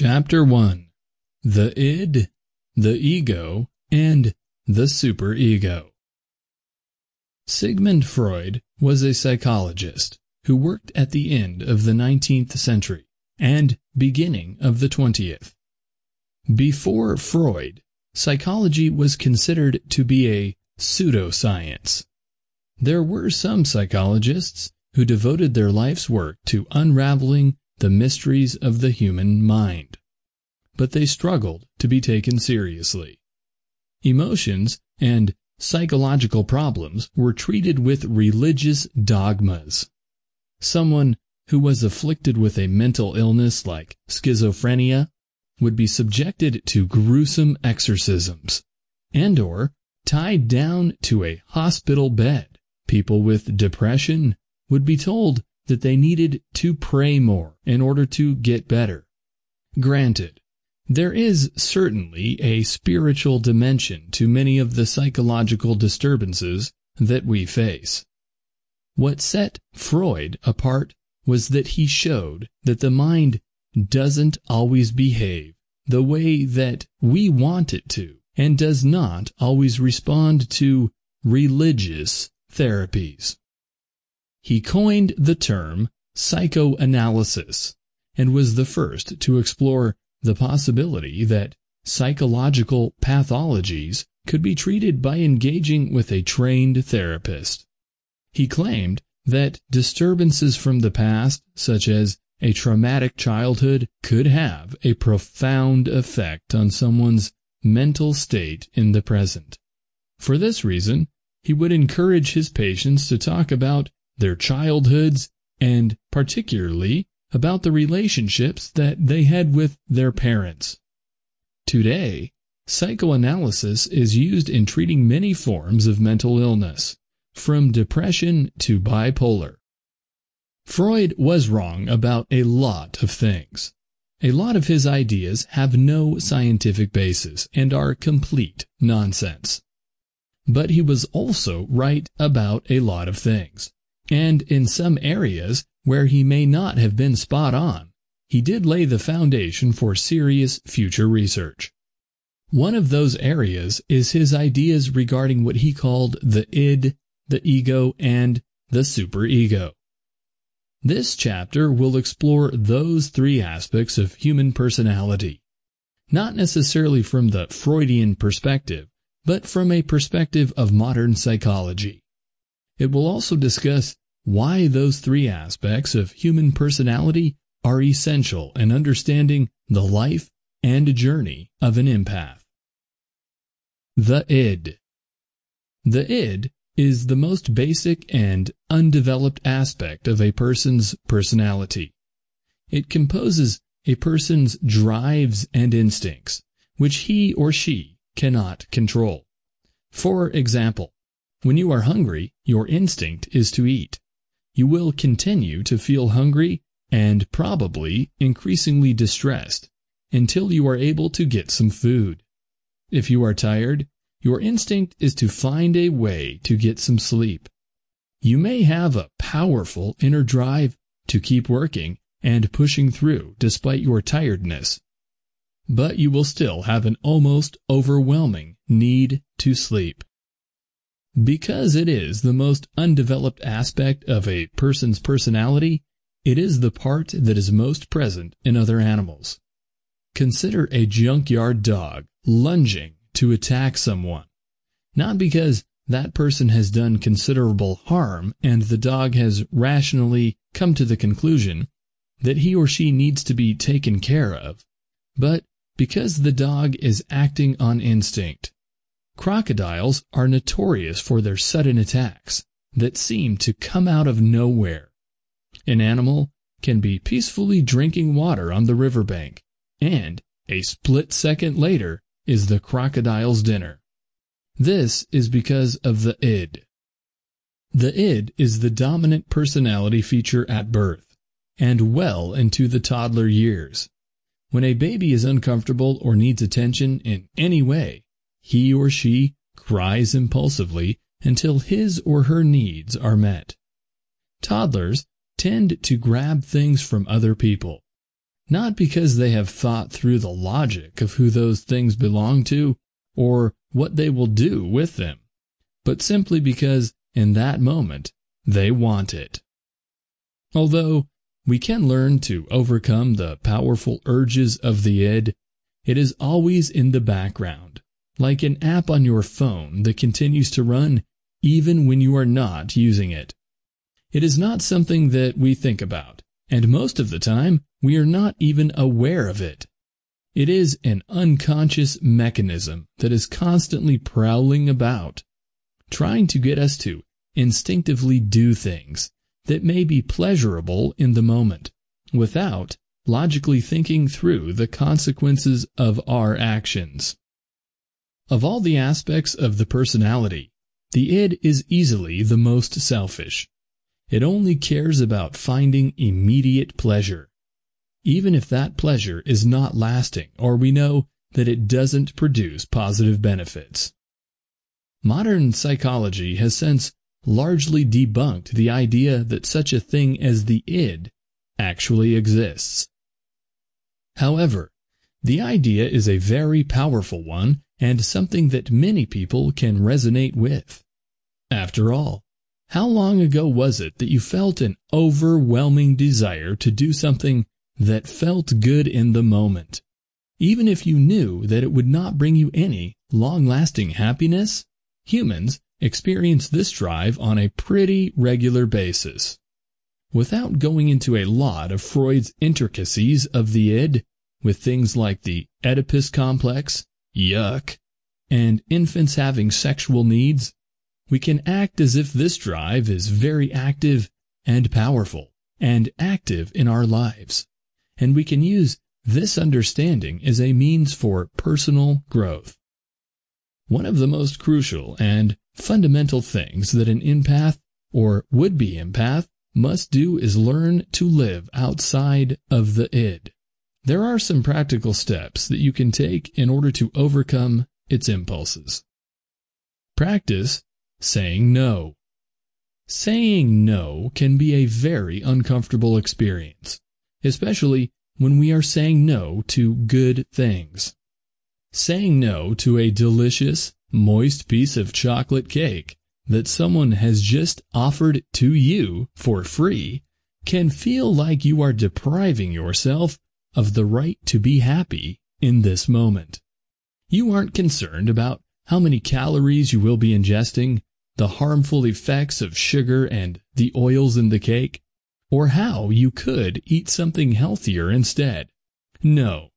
Chapter 1 The id, the ego, and the superego. Sigmund Freud was a psychologist who worked at the end of the 19th century and beginning of the 20th. Before Freud, psychology was considered to be a pseudoscience. There were some psychologists who devoted their life's work to unraveling the mysteries of the human mind. But they struggled to be taken seriously. Emotions and psychological problems were treated with religious dogmas. Someone who was afflicted with a mental illness like schizophrenia would be subjected to gruesome exorcisms and or tied down to a hospital bed. People with depression would be told that they needed to pray more in order to get better. Granted, there is certainly a spiritual dimension to many of the psychological disturbances that we face. What set Freud apart was that he showed that the mind doesn't always behave the way that we want it to and does not always respond to religious therapies. He coined the term psychoanalysis and was the first to explore the possibility that psychological pathologies could be treated by engaging with a trained therapist. He claimed that disturbances from the past, such as a traumatic childhood, could have a profound effect on someone's mental state in the present. For this reason, he would encourage his patients to talk about their childhoods, and particularly about the relationships that they had with their parents. Today, psychoanalysis is used in treating many forms of mental illness, from depression to bipolar. Freud was wrong about a lot of things. A lot of his ideas have no scientific basis and are complete nonsense. But he was also right about a lot of things. And in some areas where he may not have been spot on, he did lay the foundation for serious future research. One of those areas is his ideas regarding what he called the id, the ego, and the superego. This chapter will explore those three aspects of human personality, not necessarily from the Freudian perspective, but from a perspective of modern psychology. It will also discuss why those three aspects of human personality are essential in understanding the life and journey of an empath. The id. The id is the most basic and undeveloped aspect of a person's personality. It composes a person's drives and instincts, which he or she cannot control. For example, when you are hungry, your instinct is to eat. You will continue to feel hungry and probably increasingly distressed until you are able to get some food. If you are tired, your instinct is to find a way to get some sleep. You may have a powerful inner drive to keep working and pushing through despite your tiredness, but you will still have an almost overwhelming need to sleep. Because it is the most undeveloped aspect of a person's personality, it is the part that is most present in other animals. Consider a junkyard dog lunging to attack someone. Not because that person has done considerable harm and the dog has rationally come to the conclusion that he or she needs to be taken care of, but because the dog is acting on instinct. Crocodiles are notorious for their sudden attacks that seem to come out of nowhere. An animal can be peacefully drinking water on the riverbank, and a split second later is the crocodile's dinner. This is because of the id. The id is the dominant personality feature at birth, and well into the toddler years. When a baby is uncomfortable or needs attention in any way, he or she cries impulsively until his or her needs are met. Toddlers tend to grab things from other people. not because they have thought through the logic of who those things belong to or what they will do with them, but simply because in that moment they want it. Although we can learn to overcome the powerful urges of the id, it is always in the background, like an app on your phone that continues to run even when you are not using it. It is not something that we think about, and most of the time we are not even aware of it. It is an unconscious mechanism that is constantly prowling about, trying to get us to instinctively do things that may be pleasurable in the moment, without logically thinking through the consequences of our actions. Of all the aspects of the personality, the id is easily the most selfish. It only cares about finding immediate pleasure even if that pleasure is not lasting or we know that it doesn't produce positive benefits. Modern psychology has since largely debunked the idea that such a thing as the id actually exists. However, the idea is a very powerful one and something that many people can resonate with. After all, how long ago was it that you felt an overwhelming desire to do something that felt good in the moment, even if you knew that it would not bring you any long-lasting happiness? Humans experience this drive on a pretty regular basis. Without going into a lot of Freud's intricacies of the id, with things like the Oedipus complex, yuck, and infants having sexual needs, we can act as if this drive is very active and powerful and active in our lives and we can use this understanding as a means for personal growth. One of the most crucial and fundamental things that an empath or would-be empath must do is learn to live outside of the id. There are some practical steps that you can take in order to overcome its impulses. Practice saying no. Saying no can be a very uncomfortable experience especially when we are saying no to good things. Saying no to a delicious, moist piece of chocolate cake that someone has just offered to you for free can feel like you are depriving yourself of the right to be happy in this moment. You aren't concerned about how many calories you will be ingesting, the harmful effects of sugar and the oils in the cake or how you could eat something healthier instead. No,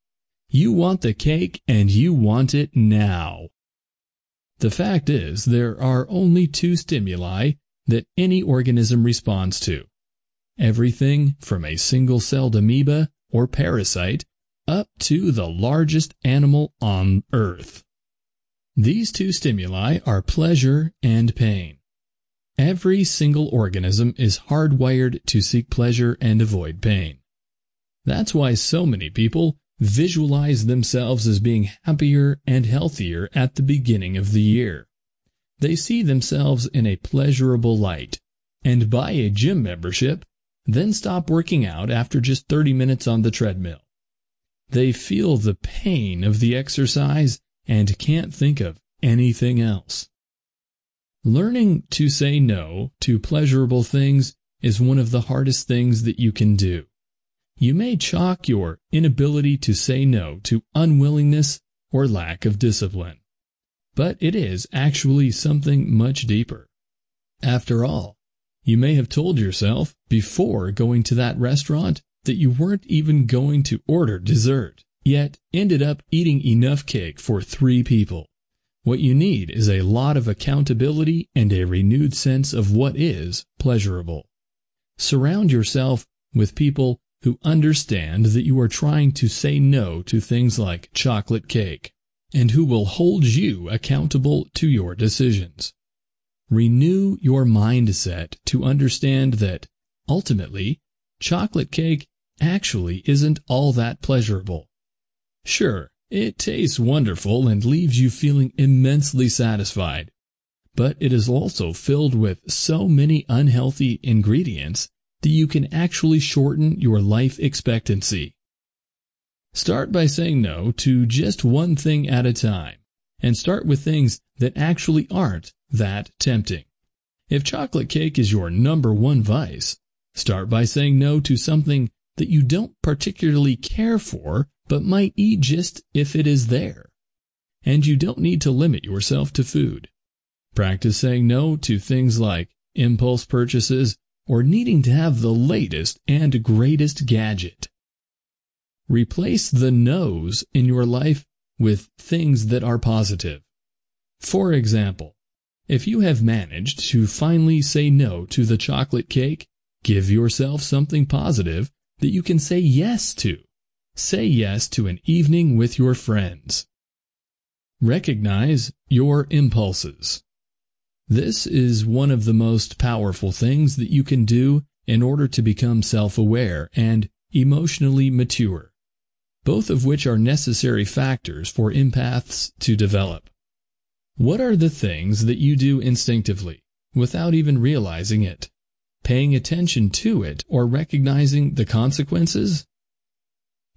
you want the cake and you want it now. The fact is there are only two stimuli that any organism responds to. Everything from a single-celled amoeba or parasite up to the largest animal on Earth. These two stimuli are pleasure and pain. Every single organism is hardwired to seek pleasure and avoid pain. That's why so many people visualize themselves as being happier and healthier at the beginning of the year. They see themselves in a pleasurable light and buy a gym membership, then stop working out after just 30 minutes on the treadmill. They feel the pain of the exercise and can't think of anything else. Learning to say no to pleasurable things is one of the hardest things that you can do. You may chalk your inability to say no to unwillingness or lack of discipline. But it is actually something much deeper. After all, you may have told yourself before going to that restaurant that you weren't even going to order dessert, yet ended up eating enough cake for three people. What you need is a lot of accountability and a renewed sense of what is pleasurable. Surround yourself with people who understand that you are trying to say no to things like chocolate cake, and who will hold you accountable to your decisions. Renew your mindset to understand that, ultimately, chocolate cake actually isn't all that pleasurable. Sure, it tastes wonderful and leaves you feeling immensely satisfied. But it is also filled with so many unhealthy ingredients that you can actually shorten your life expectancy. Start by saying no to just one thing at a time, and start with things that actually aren't that tempting. If chocolate cake is your number one vice, start by saying no to something that you don't particularly care for but might eat just if it is there. And you don't need to limit yourself to food. Practice saying no to things like impulse purchases or needing to have the latest and greatest gadget. Replace the no's in your life with things that are positive. For example, if you have managed to finally say no to the chocolate cake, give yourself something positive that you can say yes to. Say yes to an evening with your friends. Recognize your impulses. This is one of the most powerful things that you can do in order to become self-aware and emotionally mature both of which are necessary factors for empaths to develop. What are the things that you do instinctively, without even realizing it, paying attention to it or recognizing the consequences?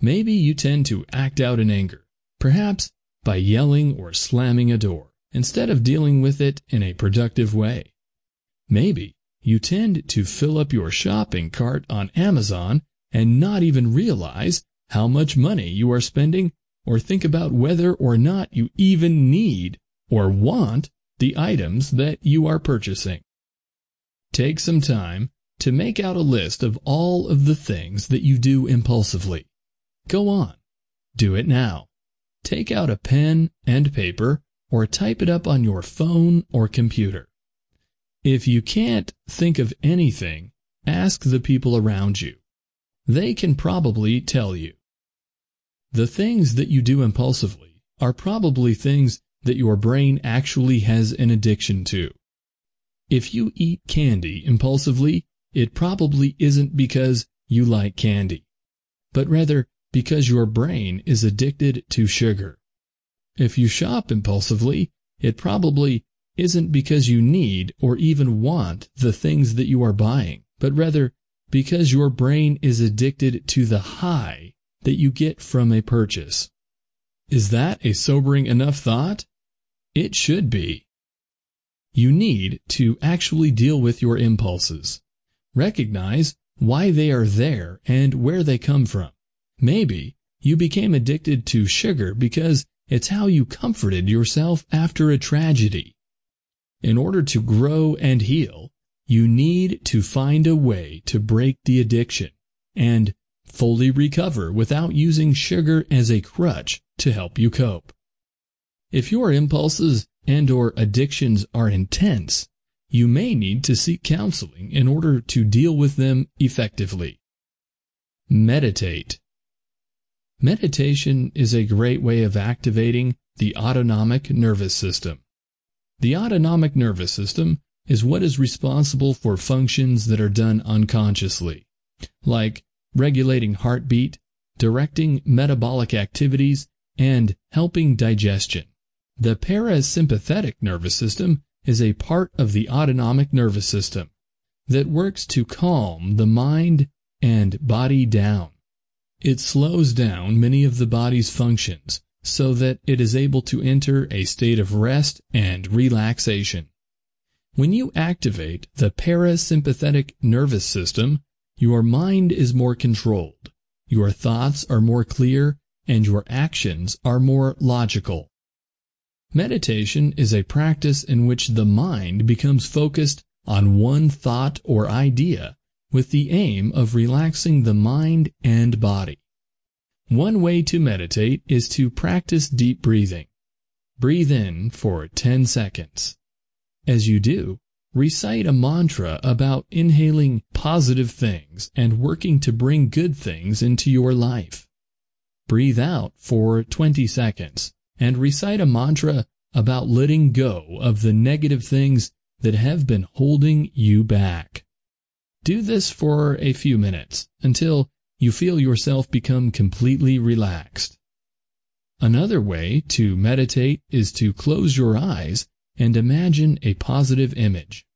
Maybe you tend to act out in anger, perhaps by yelling or slamming a door, instead of dealing with it in a productive way. Maybe you tend to fill up your shopping cart on Amazon and not even realize how much money you are spending, or think about whether or not you even need or want the items that you are purchasing. Take some time to make out a list of all of the things that you do impulsively. Go on. Do it now. Take out a pen and paper or type it up on your phone or computer. If you can't think of anything, ask the people around you. They can probably tell you. The things that you do impulsively are probably things that your brain actually has an addiction to. If you eat candy impulsively, it probably isn't because you like candy, but rather because your brain is addicted to sugar. If you shop impulsively, it probably isn't because you need or even want the things that you are buying, but rather because your brain is addicted to the high that you get from a purchase. Is that a sobering enough thought? It should be. You need to actually deal with your impulses. Recognize why they are there and where they come from. Maybe you became addicted to sugar because it's how you comforted yourself after a tragedy. In order to grow and heal, you need to find a way to break the addiction and fully recover without using sugar as a crutch to help you cope. If your impulses and or addictions are intense, you may need to seek counseling in order to deal with them effectively. Meditate. Meditation is a great way of activating the autonomic nervous system. The autonomic nervous system is what is responsible for functions that are done unconsciously, like regulating heartbeat, directing metabolic activities, and helping digestion. The parasympathetic nervous system is a part of the autonomic nervous system that works to calm the mind and body down. It slows down many of the body's functions so that it is able to enter a state of rest and relaxation. When you activate the parasympathetic nervous system, your mind is more controlled, your thoughts are more clear, and your actions are more logical. Meditation is a practice in which the mind becomes focused on one thought or idea with the aim of relaxing the mind and body. One way to meditate is to practice deep breathing. Breathe in for 10 seconds. As you do, Recite a mantra about inhaling positive things and working to bring good things into your life. Breathe out for 20 seconds and recite a mantra about letting go of the negative things that have been holding you back. Do this for a few minutes until you feel yourself become completely relaxed. Another way to meditate is to close your eyes and imagine a positive image.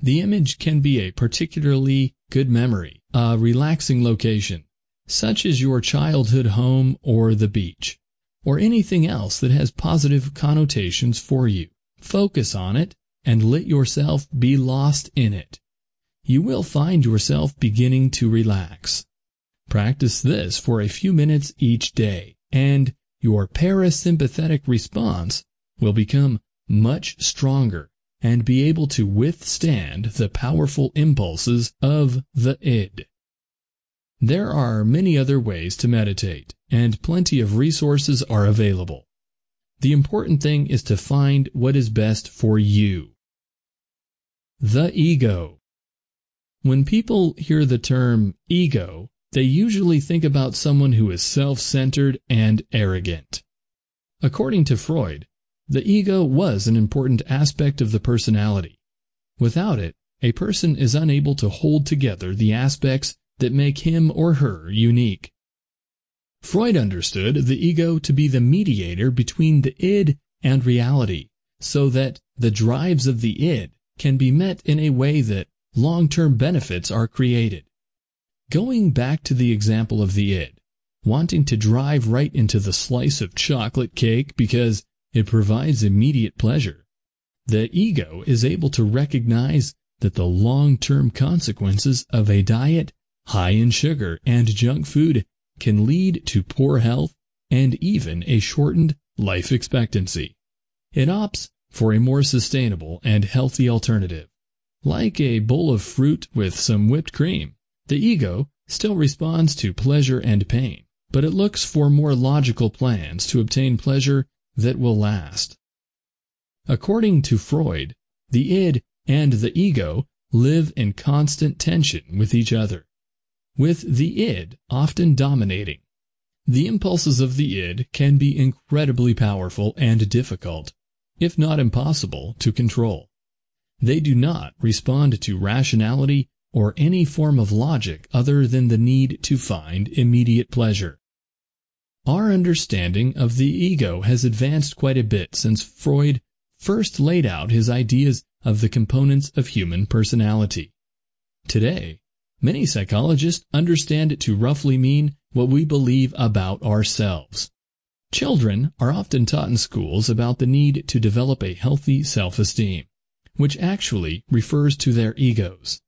The image can be a particularly good memory, a relaxing location, such as your childhood home or the beach, or anything else that has positive connotations for you. Focus on it and let yourself be lost in it. You will find yourself beginning to relax. Practice this for a few minutes each day, and your parasympathetic response will become much stronger and be able to withstand the powerful impulses of the id. There are many other ways to meditate, and plenty of resources are available. The important thing is to find what is best for you. The ego. When people hear the term ego, they usually think about someone who is self-centered and arrogant. According to Freud, the ego was an important aspect of the personality. Without it, a person is unable to hold together the aspects that make him or her unique. Freud understood the ego to be the mediator between the id and reality, so that the drives of the id can be met in a way that long-term benefits are created. Going back to the example of the id, wanting to drive right into the slice of chocolate cake because it provides immediate pleasure. The ego is able to recognize that the long-term consequences of a diet high in sugar and junk food can lead to poor health and even a shortened life expectancy. It opts for a more sustainable and healthy alternative. Like a bowl of fruit with some whipped cream, the ego still responds to pleasure and pain, but it looks for more logical plans to obtain pleasure that will last. According to Freud, the id and the ego live in constant tension with each other, with the id often dominating. The impulses of the id can be incredibly powerful and difficult, if not impossible, to control. They do not respond to rationality or any form of logic other than the need to find immediate pleasure. Our understanding of the ego has advanced quite a bit since Freud first laid out his ideas of the components of human personality. Today, many psychologists understand it to roughly mean what we believe about ourselves. Children are often taught in schools about the need to develop a healthy self-esteem, which actually refers to their egos.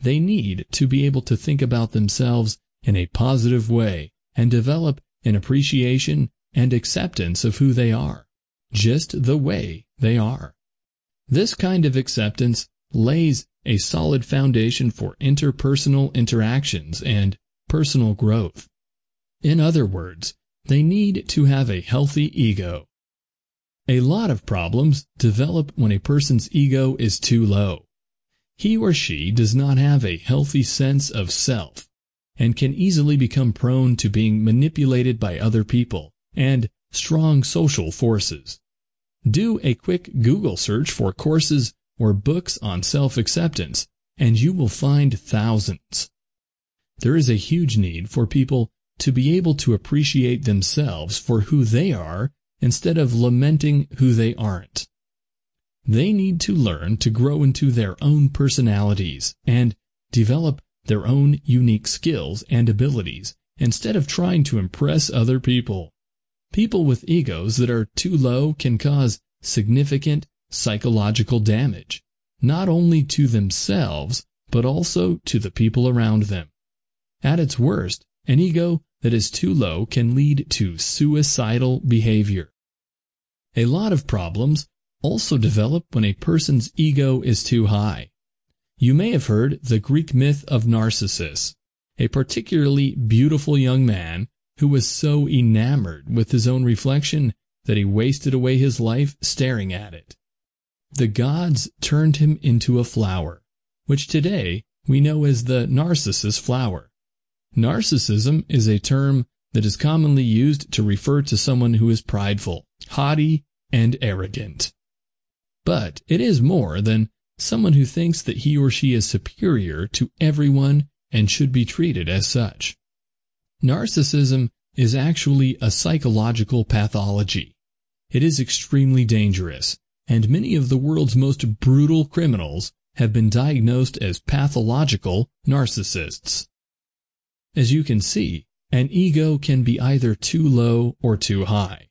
They need to be able to think about themselves in a positive way and develop an appreciation and acceptance of who they are, just the way they are. This kind of acceptance lays a solid foundation for interpersonal interactions and personal growth. In other words, they need to have a healthy ego. A lot of problems develop when a person's ego is too low. He or she does not have a healthy sense of self and can easily become prone to being manipulated by other people and strong social forces. Do a quick Google search for courses or books on self-acceptance, and you will find thousands. There is a huge need for people to be able to appreciate themselves for who they are instead of lamenting who they aren't. They need to learn to grow into their own personalities and develop their own unique skills and abilities instead of trying to impress other people. People with egos that are too low can cause significant psychological damage, not only to themselves, but also to the people around them. At its worst, an ego that is too low can lead to suicidal behavior. A lot of problems also develop when a person's ego is too high. You may have heard the Greek myth of Narcissus, a particularly beautiful young man who was so enamored with his own reflection that he wasted away his life staring at it. The gods turned him into a flower, which today we know as the narcissus flower. Narcissism is a term that is commonly used to refer to someone who is prideful, haughty, and arrogant. But it is more than someone who thinks that he or she is superior to everyone and should be treated as such. Narcissism is actually a psychological pathology. It is extremely dangerous, and many of the world's most brutal criminals have been diagnosed as pathological narcissists. As you can see, an ego can be either too low or too high.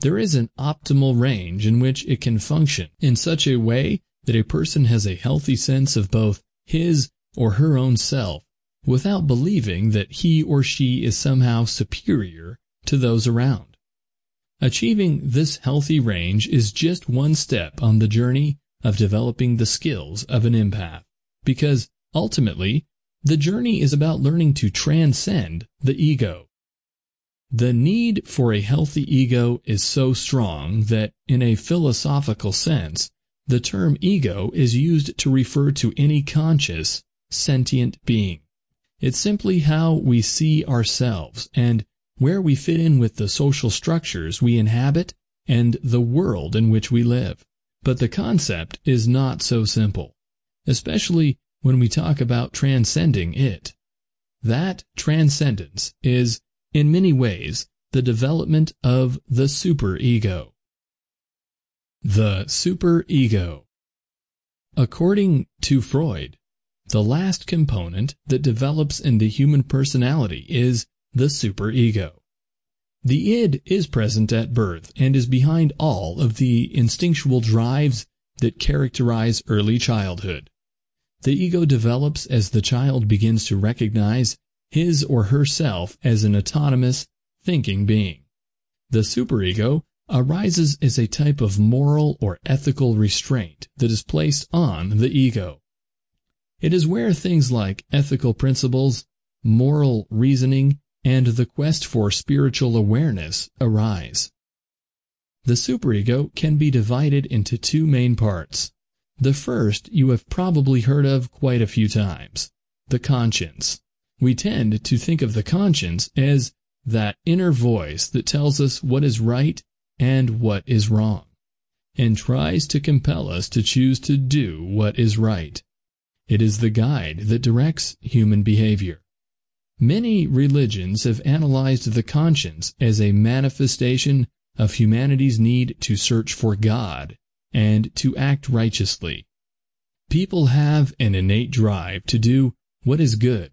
There is an optimal range in which it can function in such a way that a person has a healthy sense of both his or her own self without believing that he or she is somehow superior to those around. Achieving this healthy range is just one step on the journey of developing the skills of an empath, because ultimately, the journey is about learning to transcend the ego. The need for a healthy ego is so strong that, in a philosophical sense, the term ego is used to refer to any conscious, sentient being. It's simply how we see ourselves and where we fit in with the social structures we inhabit and the world in which we live. But the concept is not so simple, especially when we talk about transcending it. That transcendence is, in many ways, the development of the superego. The superego. According to Freud, the last component that develops in the human personality is the superego. The id is present at birth and is behind all of the instinctual drives that characterize early childhood. The ego develops as the child begins to recognize his or herself as an autonomous, thinking being. The superego arises as a type of moral or ethical restraint that is placed on the ego. It is where things like ethical principles, moral reasoning, and the quest for spiritual awareness arise. The superego can be divided into two main parts. The first you have probably heard of quite a few times, the conscience. We tend to think of the conscience as that inner voice that tells us what is right and what is wrong, and tries to compel us to choose to do what is right. It is the guide that directs human behavior. Many religions have analyzed the conscience as a manifestation of humanity's need to search for God and to act righteously. People have an innate drive to do what is good,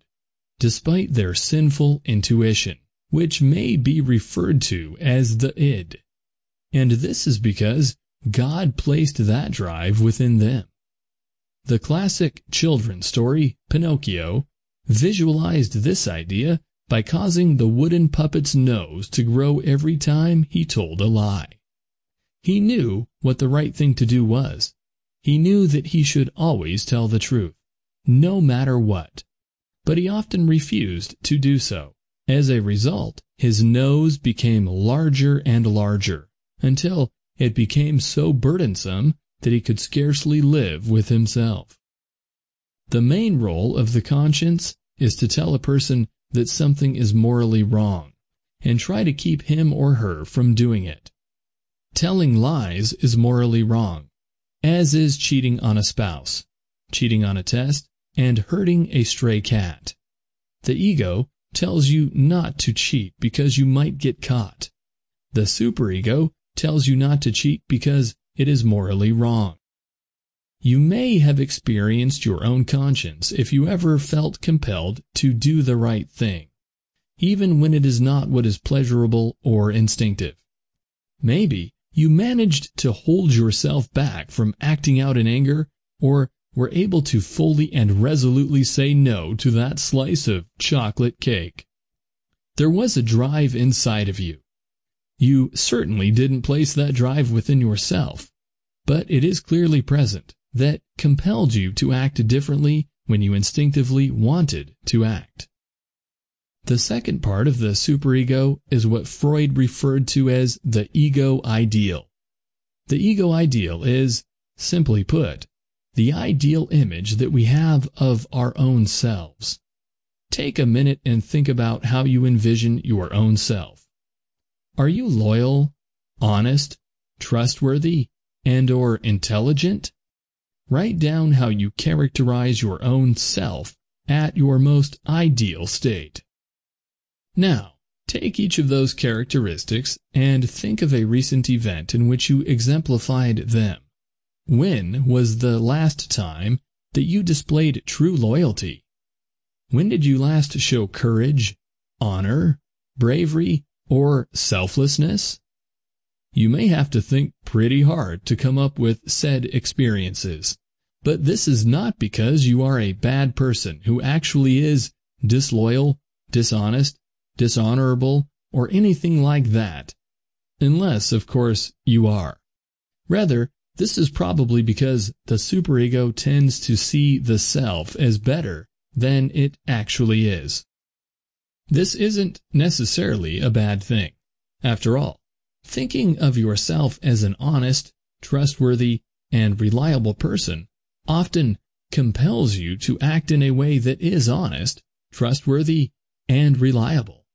despite their sinful intuition, which may be referred to as the id. And this is because God placed that drive within them. The classic children's story, Pinocchio, visualized this idea by causing the wooden puppet's nose to grow every time he told a lie. He knew what the right thing to do was. He knew that he should always tell the truth, no matter what. But he often refused to do so. As a result, his nose became larger and larger, until it became so burdensome that he could scarcely live with himself. The main role of the conscience is to tell a person that something is morally wrong and try to keep him or her from doing it. Telling lies is morally wrong, as is cheating on a spouse, cheating on a test, and hurting a stray cat. The ego tells you not to cheat because you might get caught. The superego tells you not to cheat because it is morally wrong. You may have experienced your own conscience if you ever felt compelled to do the right thing, even when it is not what is pleasurable or instinctive. Maybe you managed to hold yourself back from acting out in anger or were able to fully and resolutely say no to that slice of chocolate cake. There was a drive inside of you, you certainly didn't place that drive within yourself, but it is clearly present that compelled you to act differently when you instinctively wanted to act. The second part of the superego is what Freud referred to as the ego ideal. The ego ideal is, simply put, the ideal image that we have of our own selves. Take a minute and think about how you envision your own self. Are you loyal, honest, trustworthy, and or intelligent? Write down how you characterize your own self at your most ideal state. Now, take each of those characteristics and think of a recent event in which you exemplified them. When was the last time that you displayed true loyalty? When did you last show courage, honor, bravery, or selflessness? You may have to think pretty hard to come up with said experiences. But this is not because you are a bad person who actually is disloyal, dishonest, dishonorable, or anything like that. Unless, of course, you are. Rather, this is probably because the superego tends to see the self as better than it actually is. This isn't necessarily a bad thing. After all, thinking of yourself as an honest, trustworthy, and reliable person often compels you to act in a way that is honest, trustworthy, and reliable.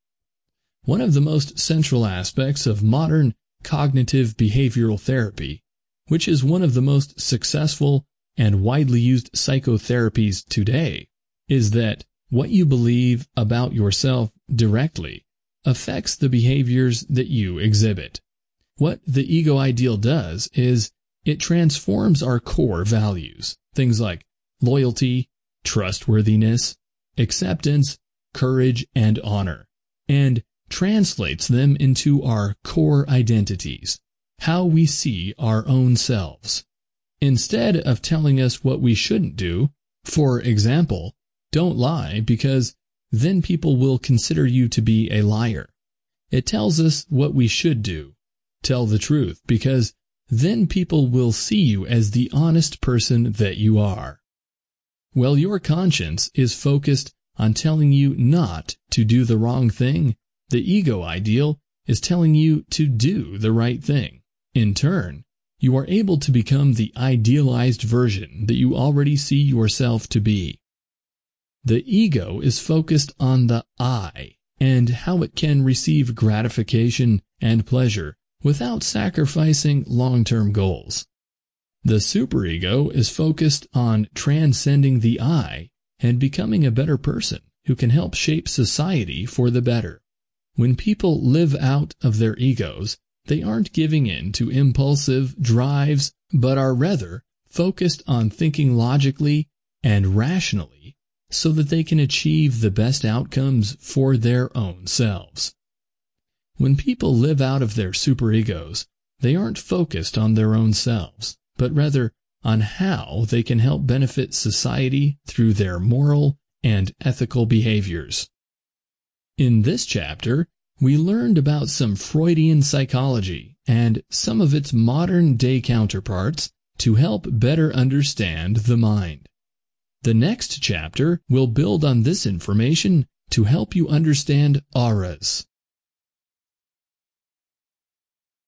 One of the most central aspects of modern cognitive behavioral therapy, which is one of the most successful and widely used psychotherapies today, is that what you believe about yourself directly affects the behaviors that you exhibit. What the ego ideal does is it transforms our core values, things like loyalty, trustworthiness, acceptance, courage, and honor, and translates them into our core identities, how we see our own selves. Instead of telling us what we shouldn't do, for example, don't lie because then people will consider you to be a liar. It tells us what we should do. Tell the truth because then people will see you as the honest person that you are. While your conscience is focused on telling you not to do the wrong thing, the ego ideal is telling you to do the right thing. In turn, you are able to become the idealized version that you already see yourself to be. The ego is focused on the I and how it can receive gratification and pleasure without sacrificing long-term goals. The superego is focused on transcending the I and becoming a better person who can help shape society for the better. When people live out of their egos, they aren't giving in to impulsive drives, but are rather focused on thinking logically and rationally so that they can achieve the best outcomes for their own selves. When people live out of their superegos, they aren't focused on their own selves, but rather on how they can help benefit society through their moral and ethical behaviors. In this chapter, we learned about some Freudian psychology and some of its modern-day counterparts to help better understand the mind. The next chapter will build on this information to help you understand auras,